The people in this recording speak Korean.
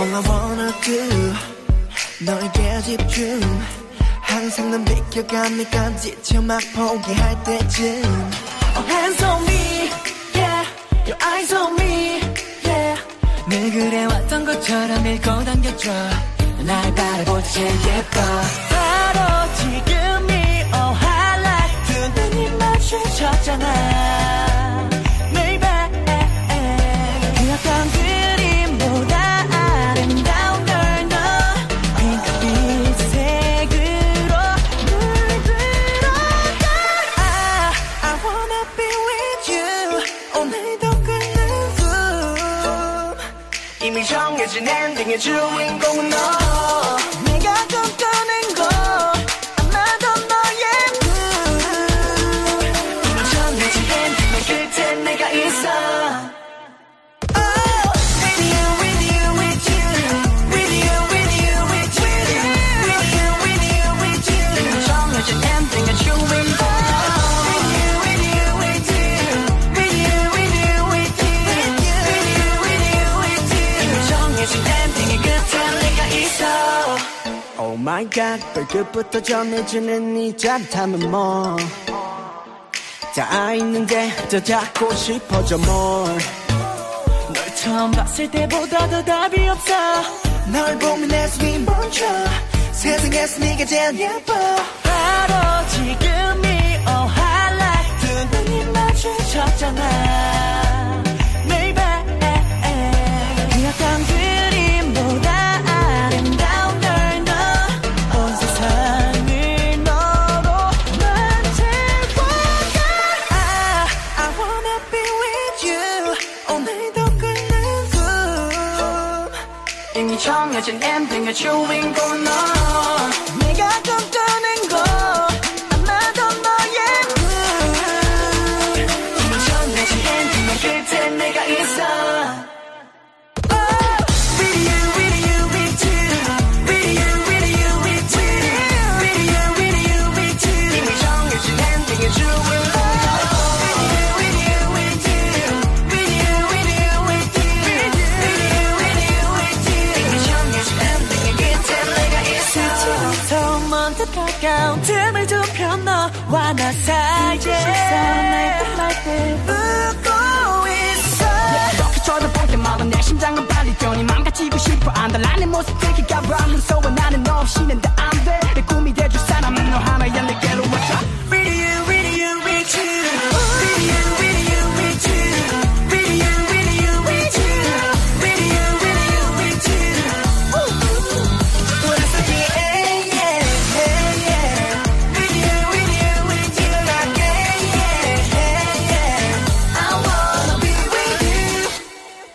All I wanna do 너에게 집중. 항상 넌 비켜가니까 지쳐 막 포기할 때쯤. Oh hands on me yeah. Your eyes on me yeah. 늘 그래왔던 것처럼 밀고 당겨줘. 날 바라보지 제일 예뻐 이미 정해진 엔딩의 주인공은 너. 내가 꿈꾸 정해진 엔딩의 끝에 내가 있어. Oh my God, 발끝부터 전해지는 이 짜릿함은 뭐? 다 있는데 더 잡고 싶어져 more. 널 처음 봤을 때보다 더 답이 없어 널 보면 내 숨이 멈춰 세상에서 네가 제일 예뻐 바로 지금이 oh highlight 두 눈이 마주쳤잖아 이미 정해진 엔딩의 주인공은 너 내가 꿈 먼저 가까운 틈을 좁혀 너와 나 사이에 웃고 있어. 이렇게 쳐다볼 때마다 내 심장은 빨리 뛰니 망가지고 싶어 안달나는 모습 들킬까봐 무서워 나는 너 없이는